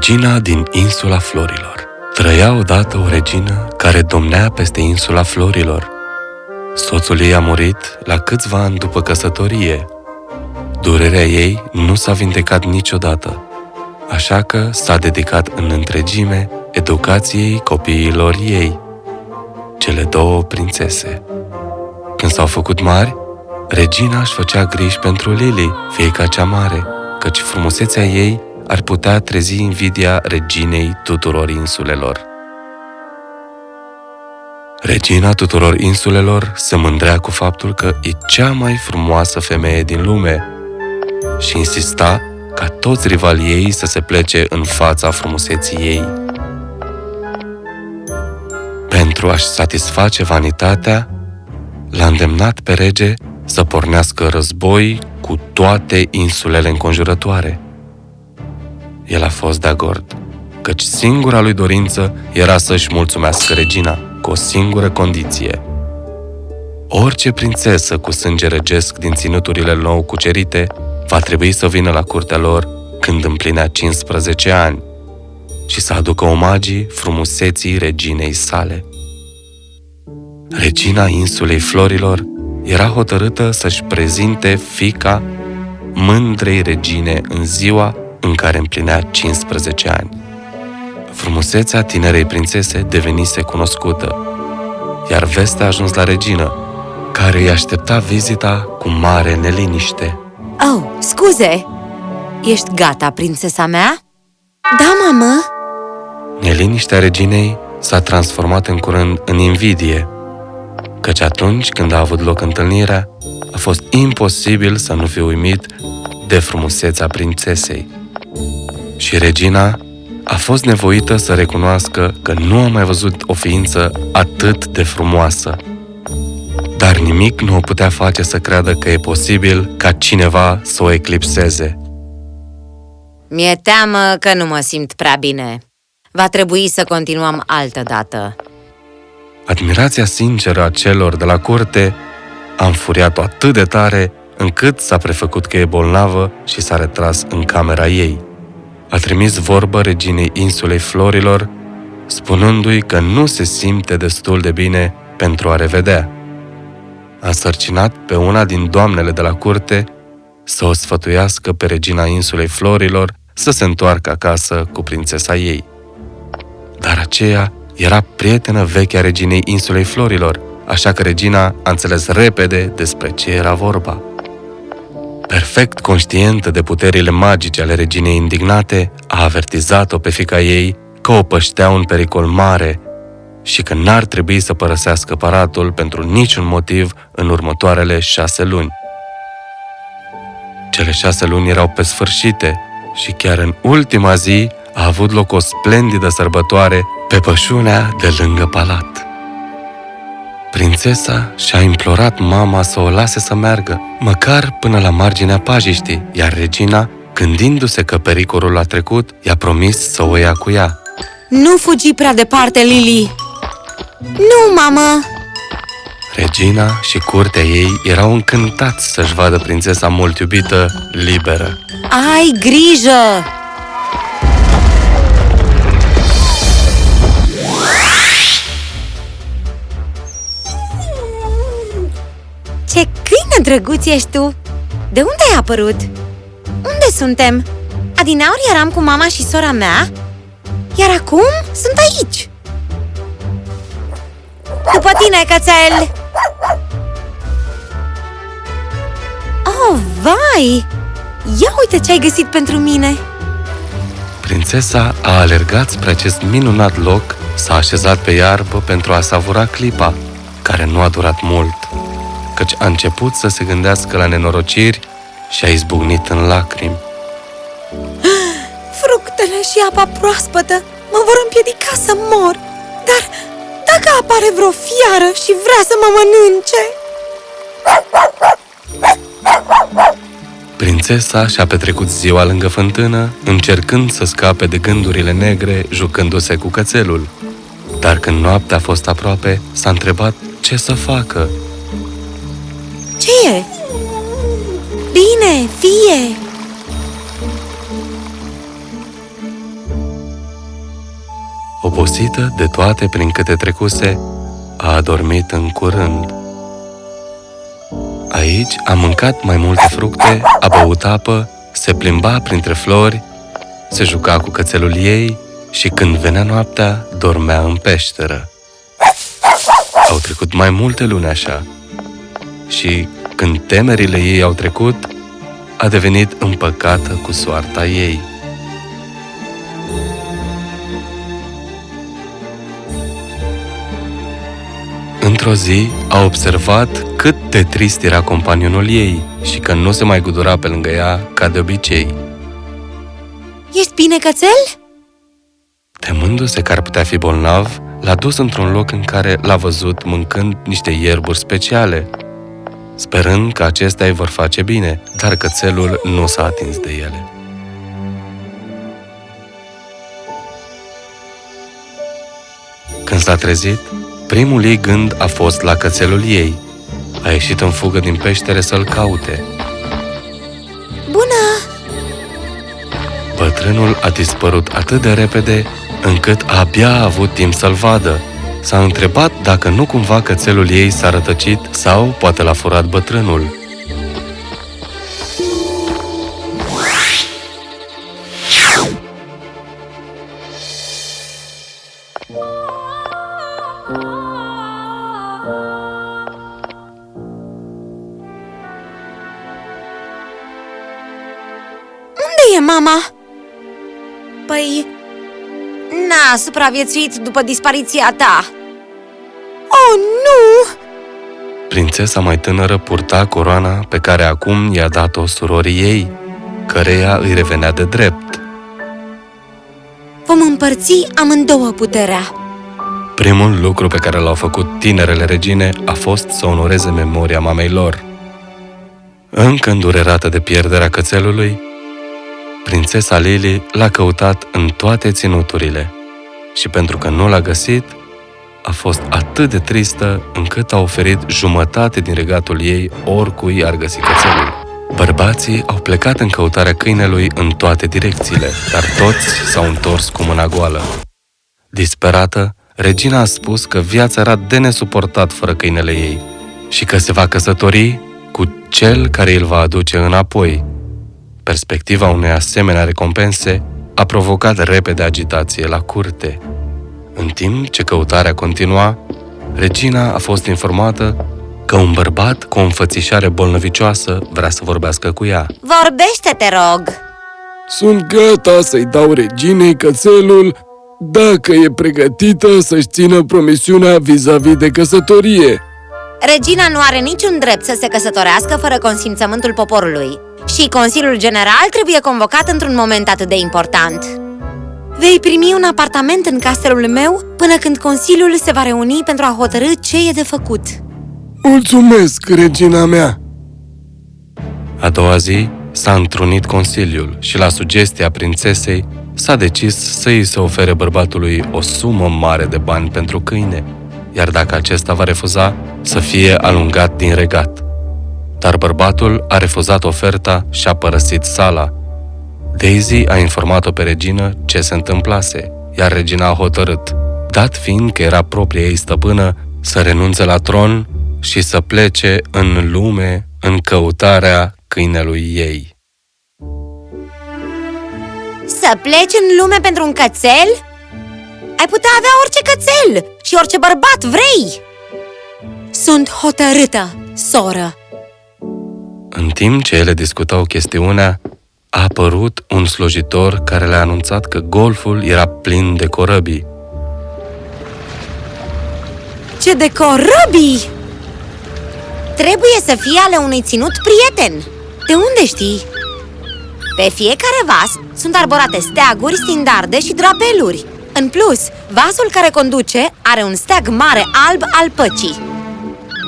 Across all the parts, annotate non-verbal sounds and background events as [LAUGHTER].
Regina din insula florilor Trăia odată o regină care domnea peste insula florilor. Soțul ei a murit la câțiva ani după căsătorie. Durerea ei nu s-a vindecat niciodată, așa că s-a dedicat în întregime educației copiilor ei, cele două prințese. Când s-au făcut mari, regina își făcea griji pentru Lily, fiica cea mare, căci frumusețea ei ar putea trezi invidia reginei tuturor insulelor. Regina tuturor insulelor se mândrea cu faptul că e cea mai frumoasă femeie din lume și insista ca toți rivalii ei să se plece în fața frumuseții ei. Pentru a-și satisface vanitatea, l-a îndemnat pe rege să pornească război cu toate insulele înconjurătoare – el a fost de acord, căci singura lui dorință era să-și mulțumească regina, cu o singură condiție. Orice prințesă cu sânge regesc din ținuturile nou cucerite va trebui să vină la curtea lor când împlinea 15 ani și să aducă omagii frumuseții reginei sale. Regina insulei florilor era hotărâtă să-și prezinte fica mândrei regine în ziua în care împlinea 15 ani. Frumusețea tinerei prințese devenise cunoscută, iar vestea a ajuns la regină, care îi aștepta vizita cu mare neliniște. Oh, scuze! Ești gata, prințesa mea? Da, mamă! Neliniștea reginei s-a transformat în curând în invidie, căci atunci când a avut loc întâlnirea, a fost imposibil să nu fi uimit de frumusețea prințesei și regina a fost nevoită să recunoască că nu a mai văzut o ființă atât de frumoasă. Dar nimic nu o putea face să creadă că e posibil ca cineva să o eclipseze. Mi-e teamă că nu mă simt prea bine. Va trebui să continuăm altă dată. Admirația sinceră a celor de la curte a înfuriat-o atât de tare încât s-a prefăcut că e bolnavă și s-a retras în camera ei a trimis vorbă reginei insulei florilor, spunându-i că nu se simte destul de bine pentru a revedea. A sărcinat pe una din doamnele de la curte să o sfătuiască pe regina insulei florilor să se întoarcă acasă cu prințesa ei. Dar aceea era prietenă veche a reginei insulei florilor, așa că regina a înțeles repede despre ce era vorba. Perfect conștientă de puterile magice ale reginei indignate, a avertizat-o pe fica ei că o păștea un pericol mare și că n-ar trebui să părăsească paratul pentru niciun motiv în următoarele șase luni. Cele șase luni erau pe sfârșite și chiar în ultima zi a avut loc o splendidă sărbătoare pe pășunea de lângă palat. Prințesa și-a implorat mama să o lase să meargă, măcar până la marginea pajiștii, iar regina, gândindu-se că pericolul a trecut, i-a promis să o ia cu ea. Nu fugi prea departe, Lily! Nu, mamă! Regina și curtea ei erau încântați să-și vadă prințesa mult iubită liberă. Ai grijă! Drăguț ești tu! De unde ai apărut? Unde suntem? Adinauri eram cu mama și sora mea, iar acum sunt aici! După tine, cățel! Oh, vai! Ia uite ce ai găsit pentru mine! Prințesa a alergat spre acest minunat loc, s-a așezat pe iarbă pentru a savura clipa, care nu a durat mult căci a început să se gândească la nenorociri și a izbucnit în lacrimi. [GASPS] Fructele și apa proaspătă mă vor împiedica să mor, dar dacă apare vreo fiară și vrea să mă mănânce... Prințesa și-a petrecut ziua lângă fântână, încercând să scape de gândurile negre, jucându-se cu cățelul. Dar când noaptea a fost aproape, s-a întrebat ce să facă ce e? Bine, fie! Obosită de toate prin câte trecuse, a adormit în curând. Aici a mâncat mai multe fructe, a băut apă, se plimba printre flori, se juca cu cățelul ei și când venea noaptea, dormea în peșteră. Au trecut mai multe luni așa și când temerile ei au trecut, a devenit împăcată cu soarta ei. Într-o zi a observat cât de trist era companionul ei și că nu se mai gudura pe lângă ea ca de obicei. Ești bine, cățel? Temându-se că ar putea fi bolnav, l-a dus într-un loc în care l-a văzut mâncând niște ierburi speciale, sperând că acestea îi vor face bine, dar cățelul nu s-a atins de ele. Când s-a trezit, primul ei gând a fost la cățelul ei. A ieșit în fugă din peștere să-l caute. Bună! Bătrânul a dispărut atât de repede încât abia a avut timp să-l vadă. S-a întrebat dacă nu cumva cățelul ei s-a rătăcit sau poate l-a furat bătrânul. Unde e mama? Păi, n-a supraviețuit după dispariția ta. Oh, nu! Prințesa mai tânără purta coroana pe care acum i-a dat-o surorii ei, căreia îi revenea de drept. Vom împărți amândouă puterea. Primul lucru pe care l-au făcut tinerele regine a fost să onoreze memoria mamei lor. Încă îndurerată de pierderea cățelului, prințesa Lily l-a căutat în toate ținuturile și pentru că nu l-a găsit, a fost atât de tristă încât a oferit jumătate din regatul ei oricui ar găsi cățelul. Bărbații au plecat în căutarea câinelui în toate direcțiile, dar toți s-au întors cu mâna goală. Disperată, regina a spus că viața era de nesuportat fără câinele ei și că se va căsători cu cel care îl va aduce înapoi. Perspectiva unei asemenea recompense a provocat repede agitație la curte. În timp ce căutarea continua, regina a fost informată că un bărbat cu o înfățișare bolnăvicioasă vrea să vorbească cu ea. Vorbește, te rog! Sunt gata să-i dau reginei cățelul dacă e pregătită să-și țină promisiunea vis-a-vis de căsătorie. Regina nu are niciun drept să se căsătorească fără consimțământul poporului și Consiliul General trebuie convocat într-un moment atât de important. Vei primi un apartament în castelul meu până când Consiliul se va reuni pentru a hotărâ ce e de făcut. Mulțumesc, regina mea! A doua zi s-a întrunit Consiliul și la sugestia prințesei s-a decis să îi se ofere bărbatului o sumă mare de bani pentru câine, iar dacă acesta va refuza, să fie alungat din regat. Dar bărbatul a refuzat oferta și a părăsit sala. Daisy a informat-o pe regină ce se întâmplase, iar regina a hotărât, dat fiind că era propria ei stăpână, să renunțe la tron și să plece în lume în căutarea câinelui ei. Să pleci în lume pentru un cățel? Ai putea avea orice cățel și orice bărbat vrei! Sunt hotărâtă, soră! În timp ce ele discutau chestiunea, a apărut un slujitor care le-a anunțat că golful era plin de corăbii. Ce de corăbii! Trebuie să fie ale unui ținut prieten. De unde știi? Pe fiecare vas sunt arborate steaguri, standarde și drapeluri. În plus, vasul care conduce are un steag mare alb al păcii.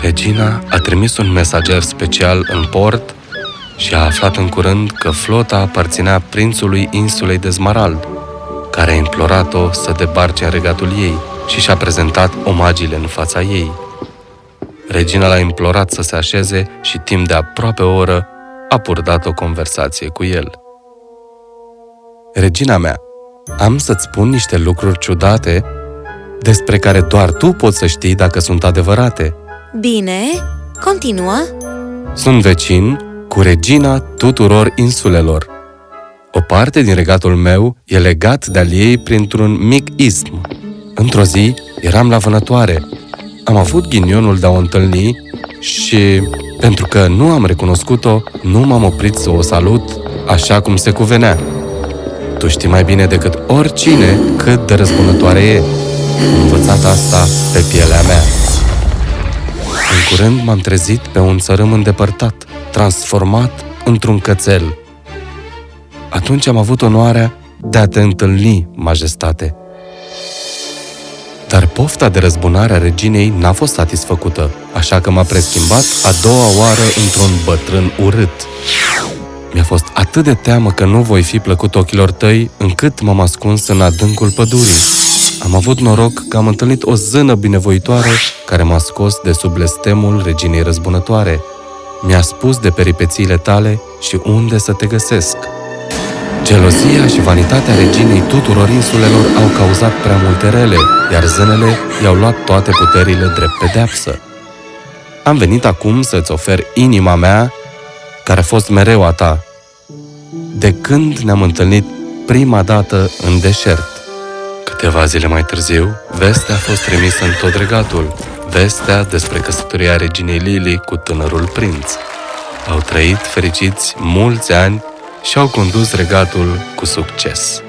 Regina a trimis un mesager special în port și a aflat în curând că flota aparținea prințului insulei de Smarald, care a implorat-o să debarce în regatul ei și și-a prezentat omagiile în fața ei. Regina l-a implorat să se așeze și timp de aproape o oră a purtat o conversație cu el. Regina mea, am să-ți spun niște lucruri ciudate despre care doar tu poți să știi dacă sunt adevărate. Bine, continuă. Sunt vecin cu regina tuturor insulelor. O parte din regatul meu e legat de-al ei printr-un mic ism. Într-o zi eram la vânătoare. Am avut ghinionul de a o întâlni și, pentru că nu am recunoscut-o, nu m-am oprit să o salut așa cum se cuvenea. Tu știi mai bine decât oricine cât de răzbunătoare e. Am învățat asta pe pielea mea. În curând m-am trezit pe un țărâm îndepărtat, transformat într-un cățel. Atunci am avut onoarea de a te întâlni, majestate. Dar pofta de răzbunare a reginei n-a fost satisfăcută, așa că m-a preschimbat a doua oară într-un bătrân urât. Mi-a fost atât de teamă că nu voi fi plăcut ochilor tăi, încât m-am ascuns în adâncul pădurii. Am avut noroc că am întâlnit o zână binevoitoare care m-a scos de sub blestemul reginei răzbunătoare. Mi-a spus de peripețiile tale și unde să te găsesc. Gelozia și vanitatea reginei tuturor insulelor au cauzat prea multe rele, iar zânele i-au luat toate puterile drept pedeapsă. Am venit acum să-ți ofer inima mea, care a fost mereu a ta, de când ne-am întâlnit prima dată în deșert. Câteva zile mai târziu, vestea a fost trimisă în tot regatul, vestea despre căsătoria reginei Lily cu tânărul prinț. Au trăit fericiți mulți ani și au condus regatul cu succes.